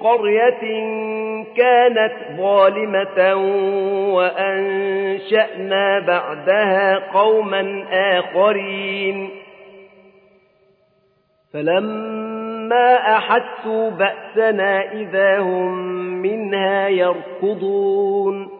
قرية كانت ظالمة وأنشأنا بعدها قوما آخرين. فلما أحسوا بأسنا إذا هم منها يركضون.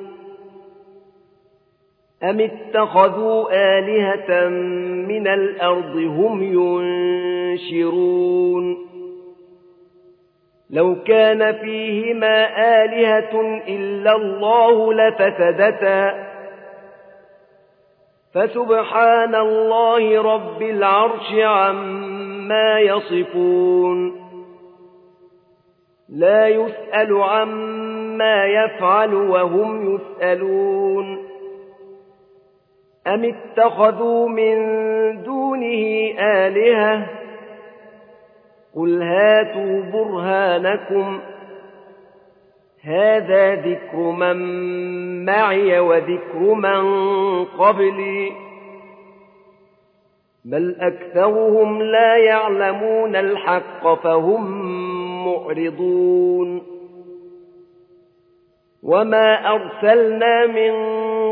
أم اتخذوا آلهة من الأرض هم ينشرون لو كان فيهما آلهة إلا الله لفسدتا فسبحان الله رب العرش عما يصفون لا يسأل عما يفعل وهم يسألون أم اتخذوا من دونه آلهة قل هاتوا برهانكم هذا ذكر من معي وذكر من قبلي بل أكثرهم لا يعلمون الحق فهم معرضون وما أرسلنا من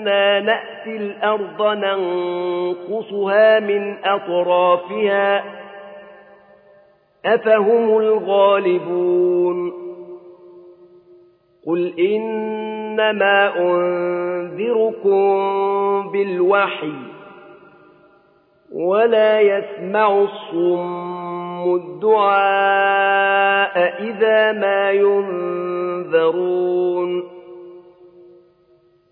أنا نأتي الأرض ننقصها من أطرافها أفهم الغالبون قل إنما أنذركم بالوحي ولا يسمع الصم الدعاء إذا ما ينذرون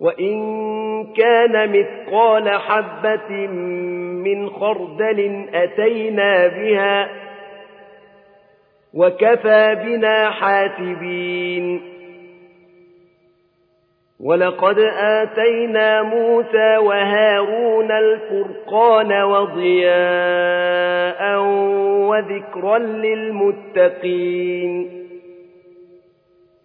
وإن كان مثقال حبة من خردل أتينا بها وكفى بنا حاسبين. ولقد آتينا موسى وهارون الفرقان وضياء وذكرا للمتقين.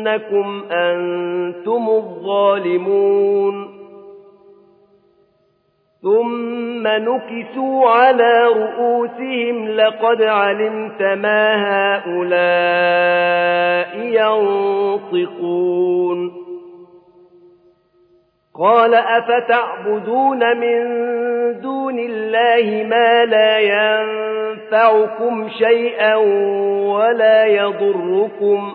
إنكم أنتم الظالمون. ثم نكسوا على رؤوسهم لقد علمت ما هؤلاء ينطقون. قال أفتعبدون من دون الله ما لا ينفعكم شيئا ولا يضركم؟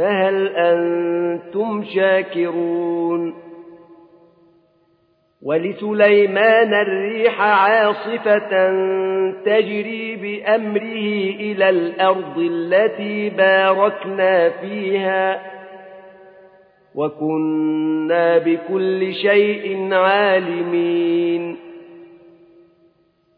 فهل أنتم شاكرون؟ ولسليمان الريح عاصفة تجري بأمره إلى الأرض التي باركنا فيها. وكنا بكل شيء عالمين.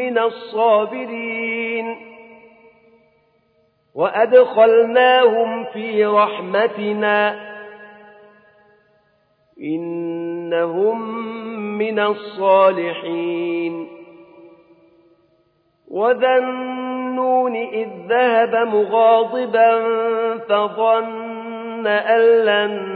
الصابرين وأدخلناهم في رحمتنا إنهم من الصالحين وذا النون إذ ذهب مغاضبا فظن أن لن